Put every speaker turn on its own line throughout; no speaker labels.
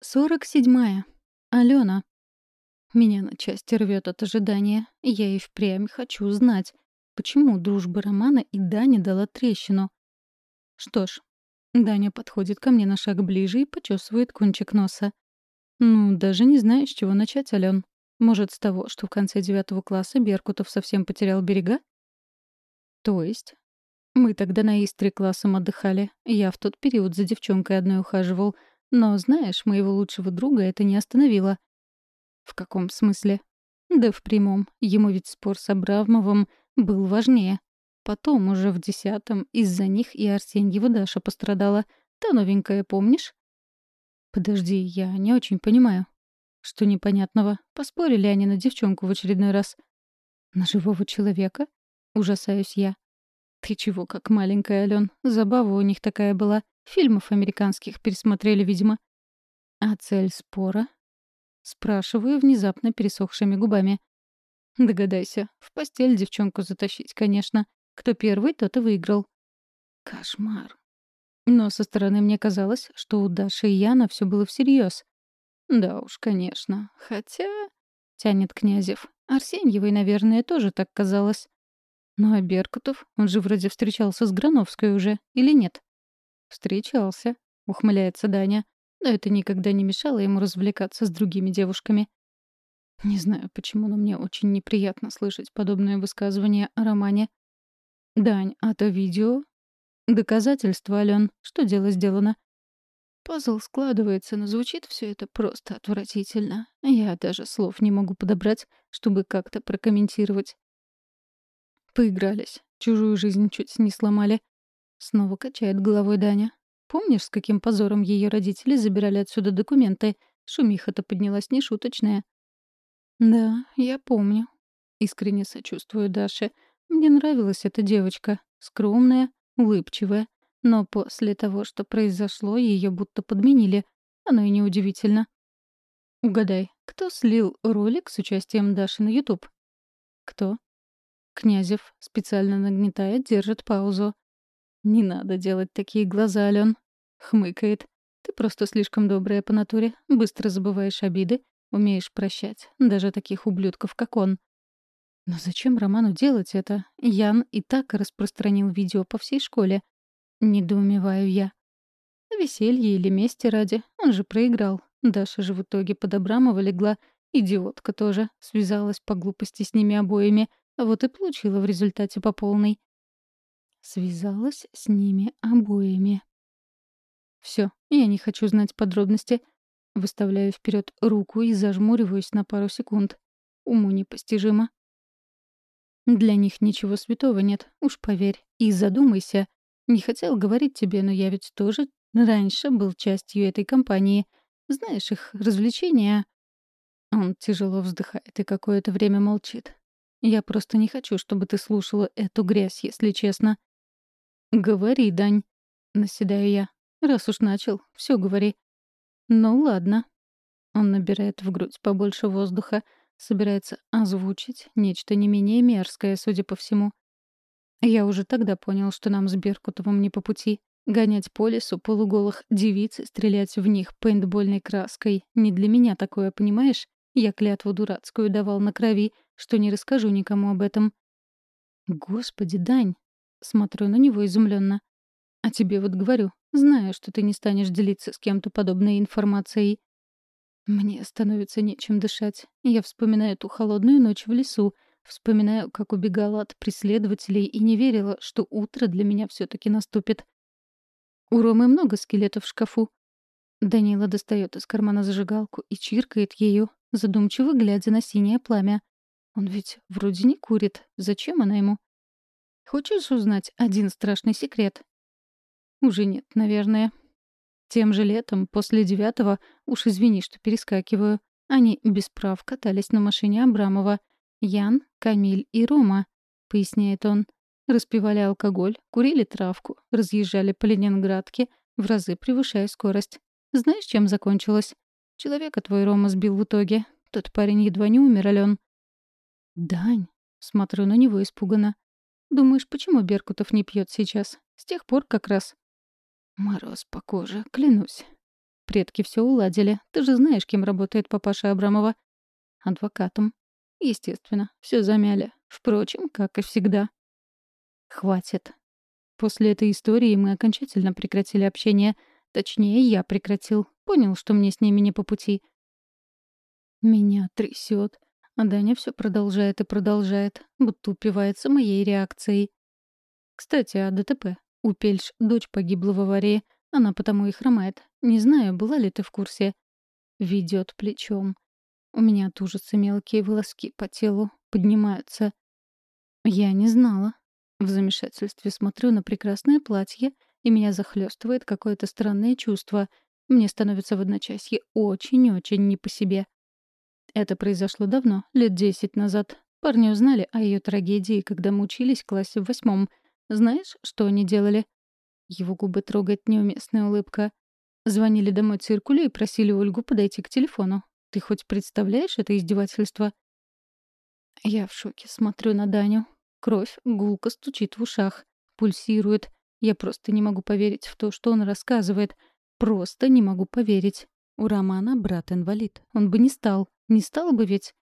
Сорок седьмая. Алена. Меня на части рвет от ожидания. Я и впрямь хочу знать, почему дружба Романа и Дани дала трещину. Что ж, Даня подходит ко мне на шаг ближе и почесывает кончик носа. Ну, даже не знаю, с чего начать, Ален. Может, с того, что в конце девятого класса Беркутов совсем потерял берега? То есть? Мы тогда на Истре классом отдыхали. Я в тот период за девчонкой одной ухаживал — но, знаешь, моего лучшего друга это не остановило. В каком смысле? Да в прямом. Ему ведь спор с Абрамовым был важнее. Потом, уже в десятом, из-за них и Арсеньева Даша пострадала. Та новенькая, помнишь? Подожди, я не очень понимаю. Что непонятного? Поспорили они на девчонку в очередной раз. На живого человека? Ужасаюсь я. Ты чего, как маленькая, Ален? Забава у них такая была. Фильмов американских пересмотрели, видимо. А цель спора? Спрашиваю внезапно пересохшими губами. Догадайся, в постель девчонку затащить, конечно. Кто первый, тот и выиграл. Кошмар. Но со стороны мне казалось, что у Даши и Яна все было всерьез. Да уж, конечно. Хотя... Тянет Князев. Арсеньевой, наверное, тоже так казалось. Ну а Беркутов, он же вроде встречался с Грановской уже, или нет? «Встречался», — ухмыляется Даня. Но это никогда не мешало ему развлекаться с другими девушками. Не знаю почему, но мне очень неприятно слышать подобное высказывание о романе. «Дань, а то видео?» «Доказательство, Ален. Что дело сделано?» Пазл складывается, но звучит все это просто отвратительно. Я даже слов не могу подобрать, чтобы как-то прокомментировать. Поигрались. Чужую жизнь чуть не сломали. Снова качает головой Даня. Помнишь, с каким позором ее родители забирали отсюда документы? Шумиха-то поднялась нешуточная. Да, я помню. Искренне сочувствую Даше. Мне нравилась эта девочка. Скромная, улыбчивая. Но после того, что произошло, ее будто подменили. Оно и неудивительно. Угадай, кто слил ролик с участием Даши на YouTube? Кто? Князев специально нагнетает, держит паузу. «Не надо делать такие глаза, Ален», — хмыкает. «Ты просто слишком добрая по натуре, быстро забываешь обиды, умеешь прощать, даже таких ублюдков, как он». Но зачем Роману делать это? Ян и так распространил видео по всей школе. Недоумеваю я. Веселье или мести ради, он же проиграл. Даша же в итоге под Абрамова легла. Идиотка тоже. Связалась по глупости с ними обоими. Вот и получила в результате по полной. Связалась с ними обоими. Все, я не хочу знать подробности. Выставляю вперед руку и зажмуриваюсь на пару секунд. Уму непостижимо. Для них ничего святого нет, уж поверь. И задумайся. Не хотел говорить тебе, но я ведь тоже раньше был частью этой компании. Знаешь, их развлечения... Он тяжело вздыхает и какое-то время молчит. Я просто не хочу, чтобы ты слушала эту грязь, если честно. «Говори, Дань», — наседаю я. «Раз уж начал, все говори». «Ну ладно». Он набирает в грудь побольше воздуха, собирается озвучить нечто не менее мерзкое, судя по всему. Я уже тогда понял, что нам с Беркутовым не по пути. Гонять по лесу полуголых девиц стрелять в них пейнтбольной краской — не для меня такое, понимаешь? Я клятву дурацкую давал на крови, что не расскажу никому об этом. Господи, Дань, Смотрю на него изумленно. А тебе вот говорю, знаю, что ты не станешь делиться с кем-то подобной информацией. Мне становится нечем дышать. Я вспоминаю ту холодную ночь в лесу, вспоминаю, как убегала от преследователей и не верила, что утро для меня все таки наступит. У Ромы много скелетов в шкафу. Данила достает из кармана зажигалку и чиркает ею, задумчиво глядя на синее пламя. Он ведь вроде не курит. Зачем она ему? Хочешь узнать один страшный секрет? Уже нет, наверное. Тем же летом, после девятого, уж извини, что перескакиваю, они без прав катались на машине Абрамова. Ян, Камиль и Рома, поясняет он. Распивали алкоголь, курили травку, разъезжали по Ленинградке, в разы превышая скорость. Знаешь, чем закончилось? Человека твой Рома сбил в итоге. Тот парень едва не умер, Ален. «Дань», — смотрю на него испуганно. Думаешь, почему Беркутов не пьет сейчас? С тех пор как раз. Мороз по коже, клянусь. предки все уладили. Ты же знаешь, кем работает папаша Абрамова. Адвокатом. Естественно, все замяли. Впрочем, как и всегда. Хватит. После этой истории мы окончательно прекратили общение. Точнее, я прекратил. Понял, что мне с ними не по пути. Меня трясет. А Даня все продолжает и продолжает, будто упивается моей реакцией. Кстати, о ДТП. У Пельш дочь погибла в аварии. Она потому и хромает. Не знаю, была ли ты в курсе. Ведет плечом. У меня от ужаса мелкие волоски по телу поднимаются. Я не знала. В замешательстве смотрю на прекрасное платье, и меня захлестывает какое-то странное чувство. Мне становится в одночасье очень-очень не по себе. Это произошло давно, лет десять назад. Парни узнали о ее трагедии, когда мы учились в классе в восьмом. Знаешь, что они делали? Его губы трогает неуместная улыбка. Звонили домой циркулю и просили Ольгу подойти к телефону. Ты хоть представляешь это издевательство? Я в шоке смотрю на Даню. Кровь гулко стучит в ушах, пульсирует. Я просто не могу поверить в то, что он рассказывает. Просто не могу поверить. У Романа брат-инвалид. Он бы не стал. Не стал бы ведь...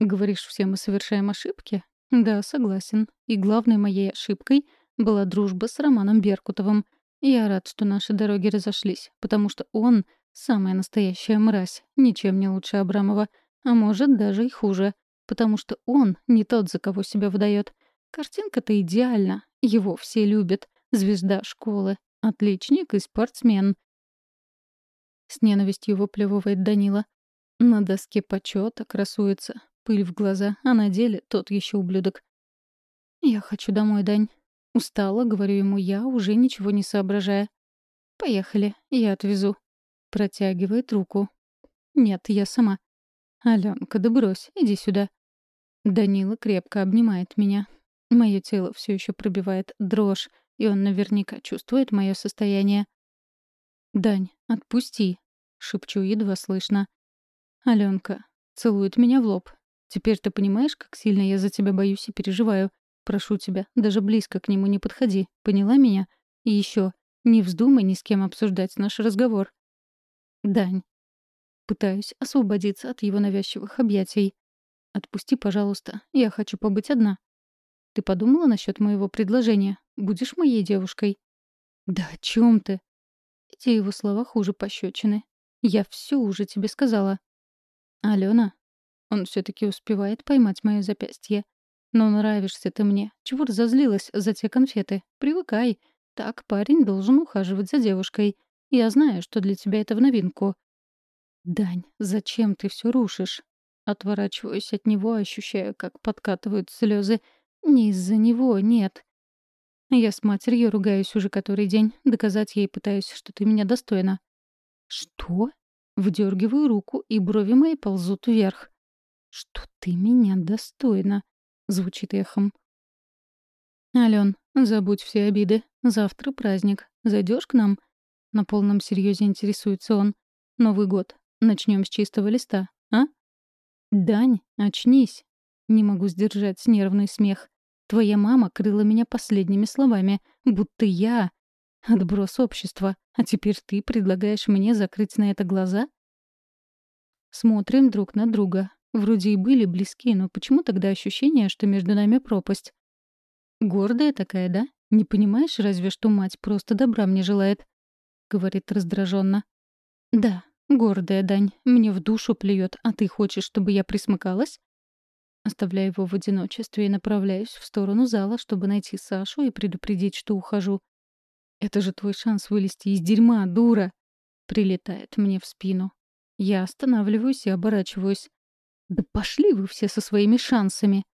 Говоришь, все мы совершаем ошибки? Да, согласен. И главной моей ошибкой была дружба с Романом Беркутовым. Я рад, что наши дороги разошлись, потому что он — самая настоящая мразь, ничем не лучше Абрамова, а может, даже и хуже, потому что он не тот, за кого себя выдает. Картинка-то идеальна, его все любят, звезда школы, отличник и спортсмен. С ненавистью выплевывает Данила. На доске почета красуется, пыль в глаза, а на деле тот еще ублюдок. «Я хочу домой, Дань». Устала, говорю ему я, уже ничего не соображая. «Поехали, я отвезу». Протягивает руку. «Нет, я сама». «Аленка, да брось, иди сюда». Данила крепко обнимает меня. Мое тело все еще пробивает дрожь, и он наверняка чувствует мое состояние. «Дань, отпусти», — шепчу едва слышно. Аленка целует меня в лоб. «Теперь ты понимаешь, как сильно я за тебя боюсь и переживаю? Прошу тебя, даже близко к нему не подходи. Поняла меня? И еще, не вздумай ни с кем обсуждать наш разговор». «Дань». Пытаюсь освободиться от его навязчивых объятий. «Отпусти, пожалуйста. Я хочу побыть одна». «Ты подумала насчет моего предложения? Будешь моей девушкой?» «Да о чем ты?» Эти его слова хуже пощечины. Я все уже тебе сказала. Алена, он все-таки успевает поймать мое запястье. Но нравишься ты мне. Чего разозлилась за те конфеты? Привыкай. Так парень должен ухаживать за девушкой. Я знаю, что для тебя это в новинку. Дань, зачем ты все рушишь? Отворачиваюсь от него, ощущаю, как подкатывают слезы. Не из-за него, нет. Я с матерью ругаюсь уже который день. Доказать ей пытаюсь, что ты меня достойна. Что? Вдергиваю руку, и брови мои ползут вверх. Что ты меня достойна? Звучит эхом. Ален, забудь все обиды. Завтра праздник. Зайдешь к нам? На полном серьезе интересуется он. Новый год. Начнем с чистого листа, а? Дань, очнись. Не могу сдержать нервный смех. Твоя мама крыла меня последними словами, будто я — отброс общества, а теперь ты предлагаешь мне закрыть на это глаза? Смотрим друг на друга. Вроде и были близки, но почему тогда ощущение, что между нами пропасть? Гордая такая, да? Не понимаешь разве, что мать просто добра мне желает? Говорит раздраженно. Да, гордая, Дань, мне в душу плюет, а ты хочешь, чтобы я присмыкалась? Оставляю его в одиночестве и направляюсь в сторону зала, чтобы найти Сашу и предупредить, что ухожу. «Это же твой шанс вылезти из дерьма, дура!» Прилетает мне в спину. Я останавливаюсь и оборачиваюсь. «Да пошли вы все со своими шансами!»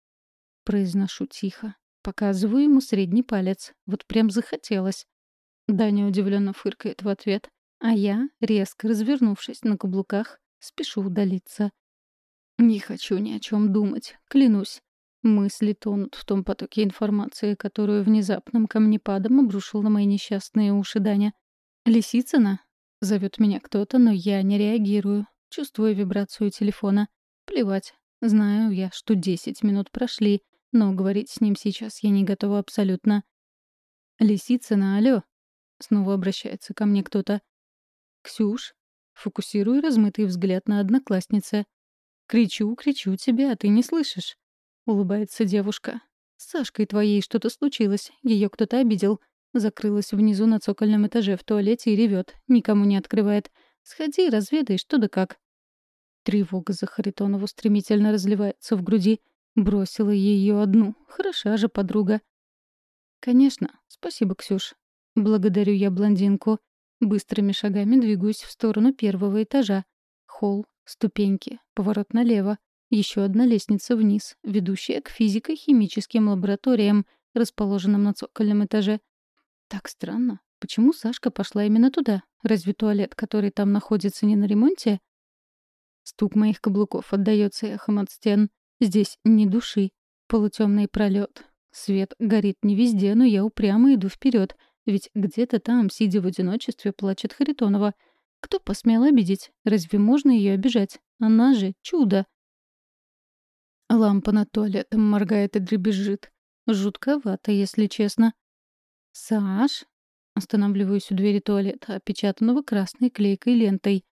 Произношу тихо. Показываю ему средний палец. Вот прям захотелось. Даня удивленно фыркает в ответ, а я, резко развернувшись на каблуках, спешу удалиться. Не хочу ни о чем думать, клянусь. Мысли тонут в том потоке информации, которую внезапным камнепадом обрушил на мои несчастные уши Даня. «Лисицына?» — зовет меня кто-то, но я не реагирую. Чувствую вибрацию телефона. Плевать. Знаю я, что десять минут прошли, но говорить с ним сейчас я не готова абсолютно. «Лисицына, алло!» — снова обращается ко мне кто-то. «Ксюш?» фокусирую размытый взгляд на однокласснице. «Кричу, кричу тебе, а ты не слышишь», — улыбается девушка. «С Сашкой твоей что-то случилось, ее кто-то обидел. Закрылась внизу на цокольном этаже в туалете и ревет, никому не открывает. Сходи, разведай, что да как». Тревога за Харитонову стремительно разливается в груди. Бросила ее одну. Хороша же подруга. «Конечно. Спасибо, Ксюш». Благодарю я блондинку. Быстрыми шагами двигаюсь в сторону первого этажа. Холл, ступеньки, поворот налево. Еще одна лестница вниз, ведущая к физико-химическим лабораториям, расположенным на цокольном этаже. Так странно. Почему Сашка пошла именно туда? Разве туалет, который там находится, не на ремонте? Стук моих каблуков отдаётся эхом от стен. Здесь ни души. Полутемный пролет. Свет горит не везде, но я упрямо иду вперед, ведь где-то там, сидя в одиночестве, плачет Харитонова. Кто посмел обидеть? Разве можно ее обижать? Она же чудо. Лампа над туалетом моргает и дребезжит. Жутковато, если честно. «Саш?» Останавливаюсь у двери туалета, опечатанного красной клейкой лентой.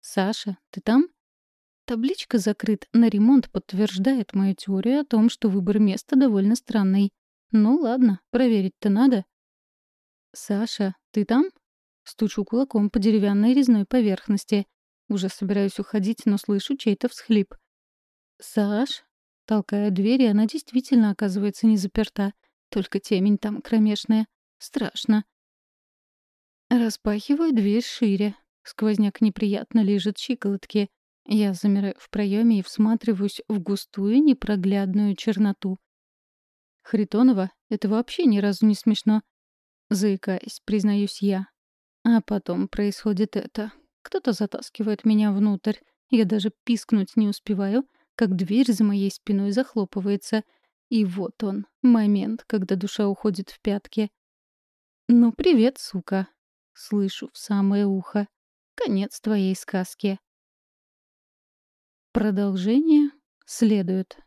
«Саша, ты там?» Табличка «Закрыт на ремонт» подтверждает мою теорию о том, что выбор места довольно странный. Ну ладно, проверить-то надо. «Саша, ты там?» Стучу кулаком по деревянной резной поверхности. Уже собираюсь уходить, но слышу чей-то всхлип. «Саш?» Толкая дверь, и она действительно оказывается не заперта. Только темень там кромешная. Страшно. Распахиваю дверь шире. Сквозняк неприятно лежит щиколотки. Я замираю в проеме и всматриваюсь в густую непроглядную черноту. Хритонова, это вообще ни разу не смешно. Заикаясь, признаюсь я. А потом происходит это. Кто-то затаскивает меня внутрь. Я даже пискнуть не успеваю, как дверь за моей спиной захлопывается. И вот он, момент, когда душа уходит в пятки. «Ну, привет, сука!» — слышу в самое ухо. «Конец твоей сказки». Продолжение следует.